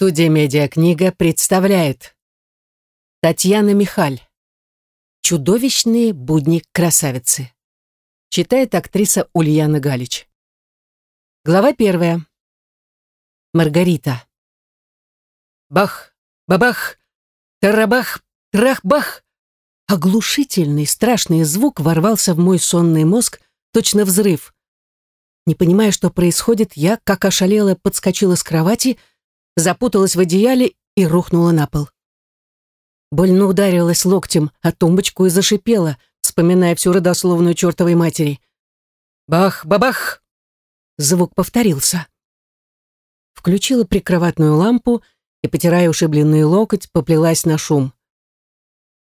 Студия «Медиакнига» представляет Татьяна Михаль «Чудовищные будни красавицы» Читает актриса Ульяна Галич. Глава первая. Маргарита. Бах, бабах, тарабах, трах-бах. Оглушительный, страшный звук ворвался в мой сонный мозг, точно взрыв. Не понимая, что происходит, я, как ошалела, подскочила с кровати, запуталась в одеяле и рухнула на пол. Больно ударилась локтем о тумбочку и зашипела, вспоминая всю родословную чертовой матери. «Бах-бабах!» Звук повторился. Включила прикроватную лампу и, потирая ушибленный локоть, поплелась на шум.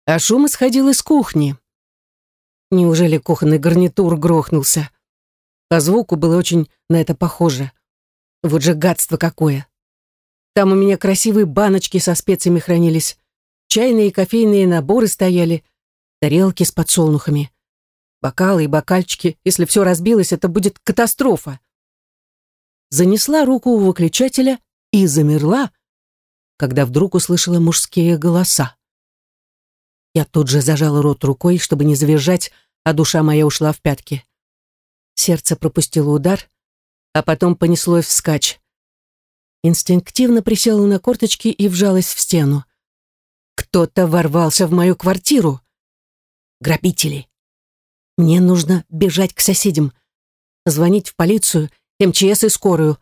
А шум исходил из кухни. Неужели кухонный гарнитур грохнулся? По звуку было очень на это похоже. Вот же гадство какое. Там у меня красивые баночки со специями хранились. Чайные и кофейные наборы стояли. Тарелки с подсолнухами. Бокалы и бокальчики. Если все разбилось, это будет катастрофа. Занесла руку у выключателя и замерла, когда вдруг услышала мужские голоса. Я тут же зажала рот рукой, чтобы не завизжать, а душа моя ушла в пятки. Сердце пропустило удар, а потом понеслось вскачь. Инстинктивно присела на корточки и вжалась в стену. Кто-то ворвался в мою квартиру. Грабители. Мне нужно бежать к соседям, звонить в полицию, МЧС и скорую.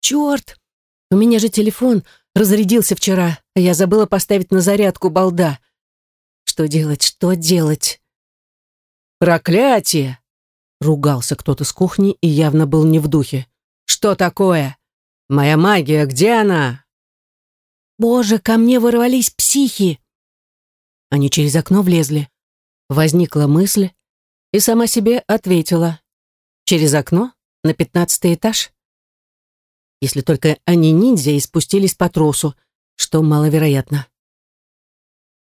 Черт! У меня же телефон разрядился вчера, а я забыла поставить на зарядку балда. Что делать, что делать? Проклятие! Ругался кто-то с кухни и явно был не в духе. «Что такое? Моя магия, где она?» «Боже, ко мне ворвались психи!» Они через окно влезли. Возникла мысль и сама себе ответила. «Через окно? На пятнадцатый этаж?» Если только они ниндзя и спустились по тросу, что маловероятно.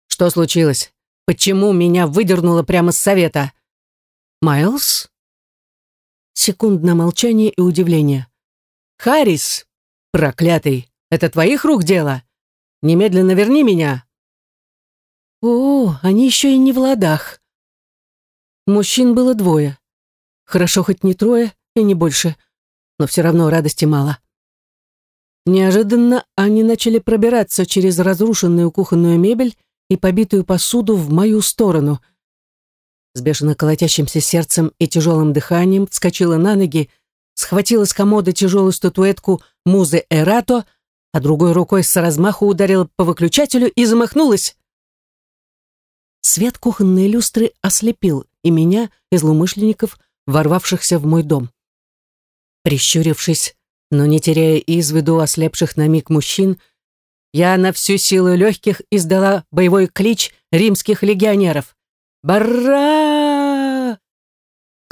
«Что случилось? Почему меня выдернуло прямо с совета?» «Майлз?» Секундное молчание и удивление. «Харрис! Проклятый! Это твоих рук дело? Немедленно верни меня!» «О, они еще и не в ладах!» Мужчин было двое. Хорошо хоть не трое и не больше, но все равно радости мало. Неожиданно они начали пробираться через разрушенную кухонную мебель и побитую посуду в мою сторону — с бешено колотящимся сердцем и тяжелым дыханием вскочила на ноги, схватила с комода тяжелую статуэтку музы Эрато, а другой рукой с размаху ударила по выключателю и замахнулась. Свет кухонной люстры ослепил и меня, и злоумышленников, ворвавшихся в мой дом. Прищурившись, но не теряя из виду ослепших на миг мужчин, я на всю силу легких издала боевой клич римских легионеров. «Бара!»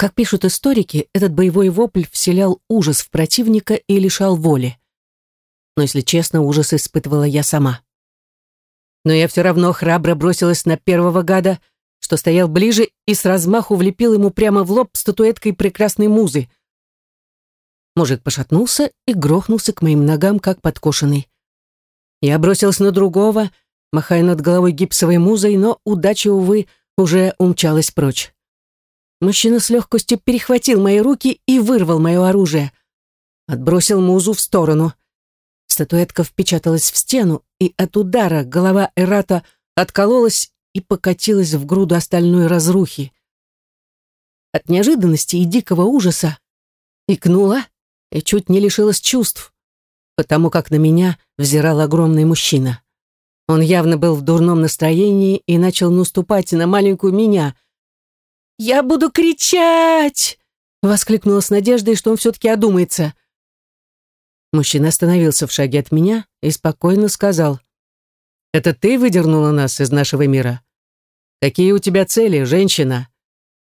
Как пишут историки, этот боевой вопль вселял ужас в противника и лишал воли. Но, если честно, ужас испытывала я сама. Но я все равно храбро бросилась на первого гада, что стоял ближе и с размаху влепил ему прямо в лоб статуэткой прекрасной музы. Мужик пошатнулся и грохнулся к моим ногам, как подкошенный. Я бросилась на другого, махая над головой гипсовой музой, но удача, увы, уже умчалась прочь. Мужчина с легкостью перехватил мои руки и вырвал мое оружие. Отбросил музу в сторону. Статуэтка впечаталась в стену, и от удара голова Эрата откололась и покатилась в груду остальной разрухи. От неожиданности и дикого ужаса икнула и чуть не лишилась чувств, потому как на меня взирал огромный мужчина. Он явно был в дурном настроении и начал наступать на маленькую меня. «Я буду кричать!» — воскликнула с надеждой, что он все-таки одумается. Мужчина остановился в шаге от меня и спокойно сказал. «Это ты выдернула нас из нашего мира? Какие у тебя цели, женщина?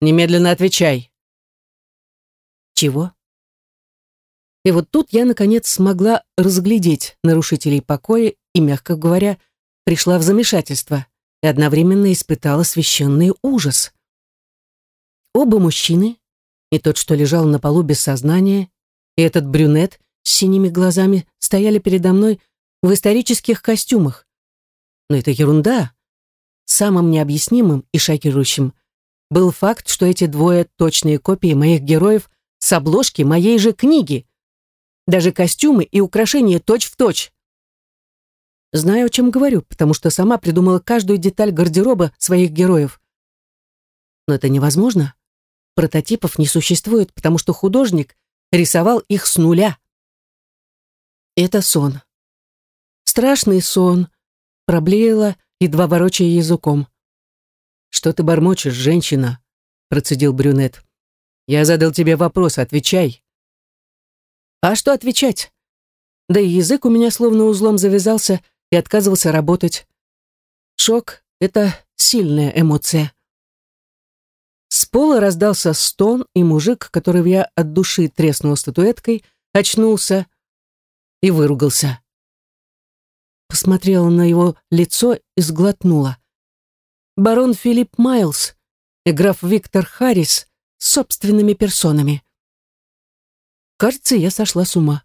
Немедленно отвечай». «Чего?» И вот тут я, наконец, смогла разглядеть нарушителей покоя и, мягко говоря, пришла в замешательство и одновременно испытала священный ужас. Оба мужчины, и тот, что лежал на полу без сознания, и этот брюнет с синими глазами, стояли передо мной в исторических костюмах. Но это ерунда. Самым необъяснимым и шокирующим был факт, что эти двое точные копии моих героев с обложки моей же книги. Даже костюмы и украшения точь-в-точь. Знаю, о чем говорю, потому что сама придумала каждую деталь гардероба своих героев. Но это невозможно. Прототипов не существует, потому что художник рисовал их с нуля. Это сон. Страшный сон, проблеяла, едва ворочая языком. «Что ты бормочешь, женщина?» процедил брюнет. «Я задал тебе вопрос, отвечай». «А что отвечать?» Да и язык у меня словно узлом завязался и отказывался работать. Шок — это сильная эмоция. С пола раздался стон, и мужик, которого я от души треснул статуэткой, очнулся и выругался. Посмотрела на его лицо и сглотнула. Барон Филипп Майлз и граф Виктор Харрис собственными персонами. Кажется, я сошла с ума.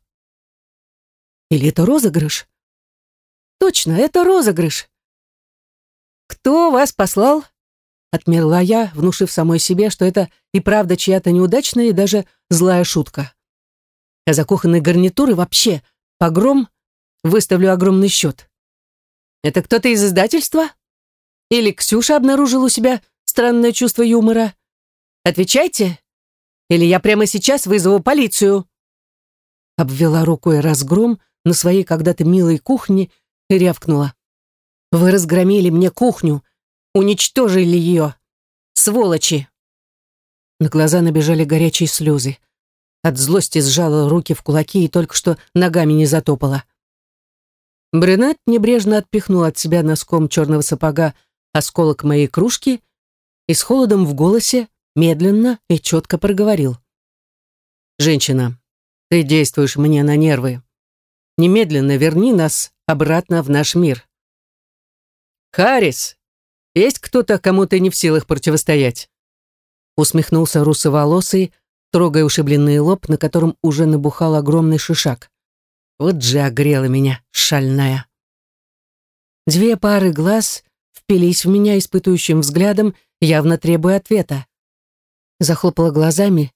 Или это розыгрыш? Точно, это розыгрыш. Кто вас послал? Отмерла я, внушив самой себе, что это и правда чья-то неудачная и даже злая шутка. А за кухонной гарнитуры вообще погром выставлю огромный счет. Это кто-то из издательства? Или Ксюша обнаружила у себя странное чувство юмора? Отвечайте, или я прямо сейчас вызову полицию. Обвела рукой разгром на своей когда-то милой кухне и рявкнула. Вы разгромили мне кухню, уничтожили ее. Сволочи! На глаза набежали горячие слезы. От злости сжала руки в кулаки и только что ногами не затопала. Брюнет небрежно отпихнул от себя носком черного сапога осколок моей кружки и с холодом в голосе медленно и четко проговорил. «Женщина, ты действуешь мне на нервы. Немедленно верни нас обратно в наш мир». «Харрис, есть кто-то, кому ты не в силах противостоять?» Усмехнулся русоволосый, трогая ушибленный лоб, на котором уже набухал огромный шишак. Вот же огрела меня, шальная. Две пары глаз впились в меня испытующим взглядом, явно требуя ответа. Захлопала глазами,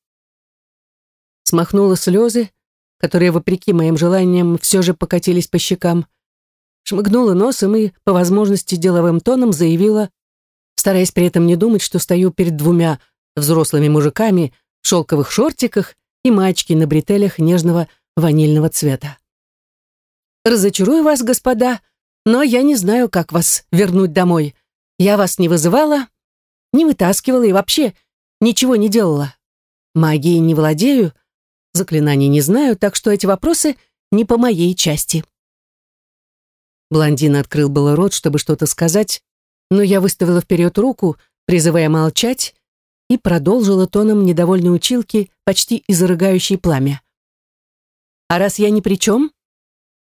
смахнула слезы, которые, вопреки моим желаниям, все же покатились по щекам, шмыгнула носом и, по возможности, деловым тоном заявила, стараясь при этом не думать, что стою перед двумя взрослыми мужиками в шелковых шортиках и мачки на бретелях нежного ванильного цвета. «Разочарую вас, господа, но я не знаю, как вас вернуть домой. Я вас не вызывала, не вытаскивала и вообще ничего не делала. Магией не владею, заклинаний не знаю, так что эти вопросы не по моей части». Блондин открыл было рот, чтобы что-то сказать, но я выставила вперед руку, призывая молчать, и продолжила тоном недовольной училки, почти изрыгающей пламя. «А раз я ни при чем,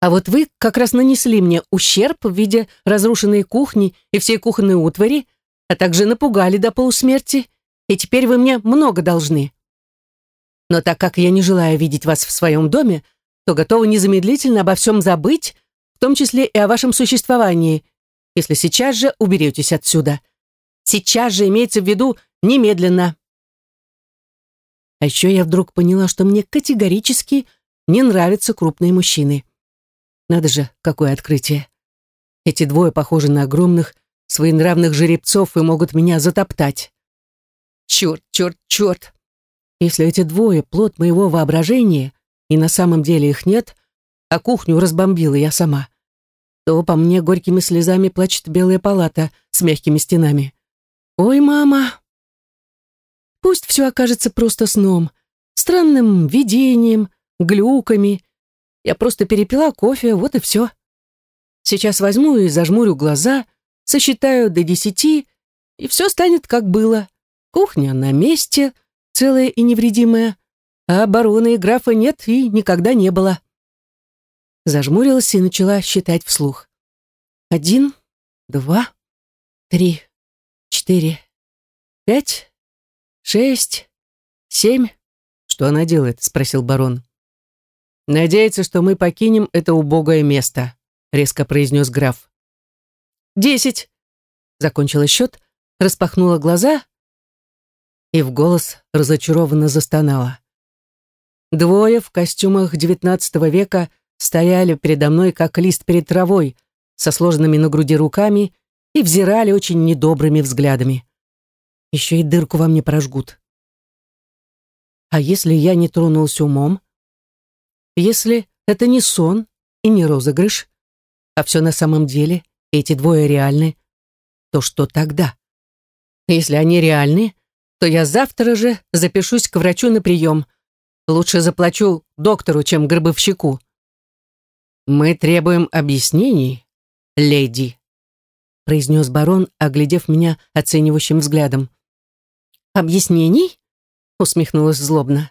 а вот вы как раз нанесли мне ущерб в виде разрушенной кухни и всей кухонной утвари, а также напугали до полусмерти, и теперь вы мне много должны. Но так как я не желаю видеть вас в своем доме, то готова незамедлительно обо всем забыть, в том числе и о вашем существовании, если сейчас же уберетесь отсюда. Сейчас же имеется в виду немедленно. А еще я вдруг поняла, что мне категорически не нравятся крупные мужчины. Надо же, какое открытие. Эти двое похожи на огромных, своенравных жеребцов и могут меня затоптать. Черт, черт, черт. Если эти двое — плод моего воображения, и на самом деле их нет, а кухню разбомбила я сама, то по мне горькими слезами плачет белая палата с мягкими стенами. «Ой, мама!» Пусть все окажется просто сном, странным видением, глюками. Я просто перепила кофе, вот и все. Сейчас возьму и зажмурю глаза, сосчитаю до десяти, и все станет как было. Кухня на месте, целая и невредимая, а барона и графа нет и никогда не было зажмурилась и начала считать вслух. Один, два, три, четыре, пять, шесть, семь. Что она делает? спросил барон. Надеется, что мы покинем это убогое место, резко произнес граф. «Десять!» Закончила счет, распахнула глаза и в голос разочарованно застонала. Двое в костюмах XIX века стояли передо мной, как лист перед травой, со сложенными на груди руками и взирали очень недобрыми взглядами. Еще и дырку во мне прожгут. А если я не тронулся умом? Если это не сон и не розыгрыш, а все на самом деле, эти двое реальны, то что тогда? Если они реальны, то я завтра же запишусь к врачу на прием. Лучше заплачу доктору, чем гробовщику. Мы требуем объяснений, леди, произнес барон, оглядев меня оценивающим взглядом. «Объяснений?» — усмехнулась злобно.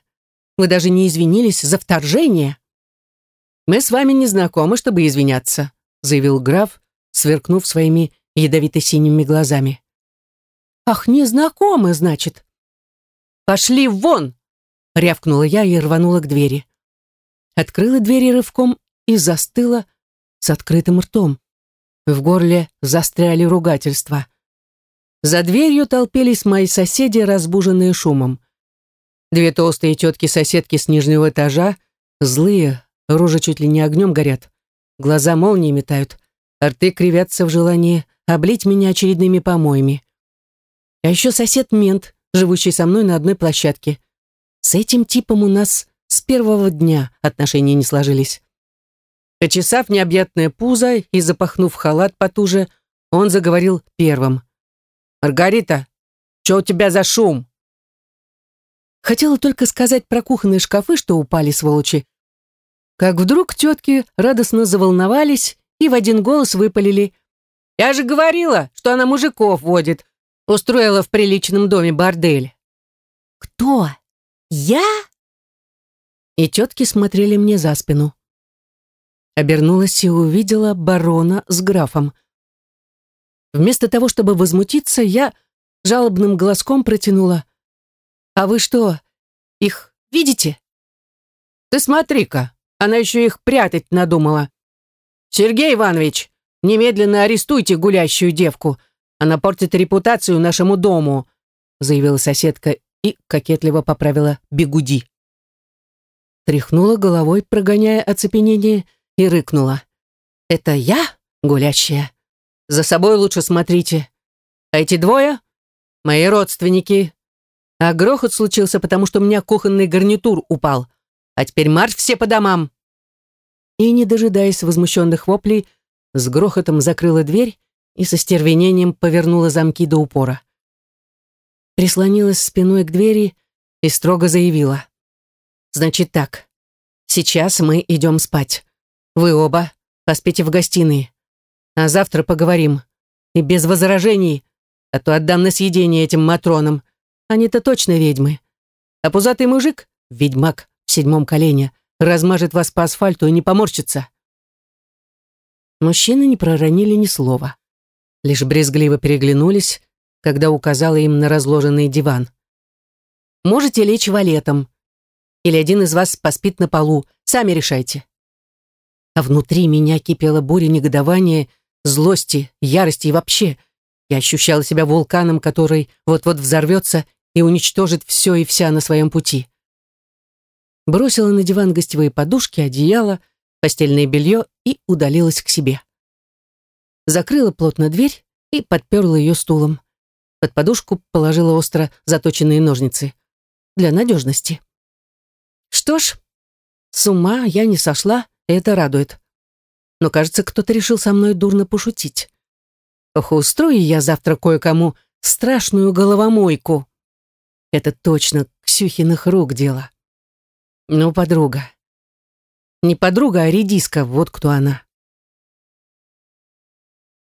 «Вы даже не извинились за вторжение?» «Мы с вами не знакомы, чтобы извиняться», — заявил граф, сверкнув своими ядовито-синими глазами. «Ах, не знакомы, значит?» «Пошли вон!» — рявкнула я и рванула к двери. Открыла двери рывком и застыла с открытым ртом. В горле застряли ругательства. За дверью толпились мои соседи, разбуженные шумом. Две толстые тетки-соседки с нижнего этажа, злые, рожи чуть ли не огнем горят, глаза молнии метают, рты кривятся в желании облить меня очередными помоями. А еще сосед-мент, живущий со мной на одной площадке. С этим типом у нас с первого дня отношения не сложились. Почесав необъятное пузо и запахнув халат потуже, он заговорил первым. «Маргарита, что у тебя за шум?» Хотела только сказать про кухонные шкафы, что упали, сволочи. Как вдруг тетки радостно заволновались и в один голос выпалили. «Я же говорила, что она мужиков водит, устроила в приличном доме бордель». «Кто? Я?» И тетки смотрели мне за спину. Обернулась и увидела барона с графом. Вместо того, чтобы возмутиться, я жалобным голоском протянула. «А вы что, их видите?» «Ты смотри-ка, она еще их прятать надумала. Сергей Иванович, немедленно арестуйте гулящую девку. Она портит репутацию нашему дому», заявила соседка и кокетливо поправила бегуди. Тряхнула головой, прогоняя оцепенение, и рыкнула. «Это я, гулящая?» За собой лучше смотрите. А эти двое — мои родственники. А грохот случился, потому что у меня кухонный гарнитур упал. А теперь марш все по домам!» И, не дожидаясь возмущенных воплей, с грохотом закрыла дверь и со стервенением повернула замки до упора. Прислонилась спиной к двери и строго заявила. «Значит так, сейчас мы идем спать. Вы оба поспите в гостиной. А завтра поговорим. И без возражений, а то отдам на съедение этим матронам. Они-то точно ведьмы. А пузатый мужик, ведьмак в седьмом колене, размажет вас по асфальту и не поморщится. Мужчины не проронили ни слова. Лишь брезгливо переглянулись, когда указала им на разложенный диван. «Можете лечь валетом. Или один из вас поспит на полу. Сами решайте». А внутри меня кипела буря негодования злости, ярости и вообще. Я ощущала себя вулканом, который вот-вот взорвется и уничтожит все и вся на своем пути. Бросила на диван гостевые подушки, одеяло, постельное белье и удалилась к себе. Закрыла плотно дверь и подперла ее стулом. Под подушку положила остро заточенные ножницы. Для надежности. Что ж, с ума я не сошла, это радует но, кажется, кто-то решил со мной дурно пошутить. Ох, устрою я завтра кое-кому страшную головомойку. Это точно Ксюхиных рук дело. Ну, подруга. Не подруга, а редиска, вот кто она.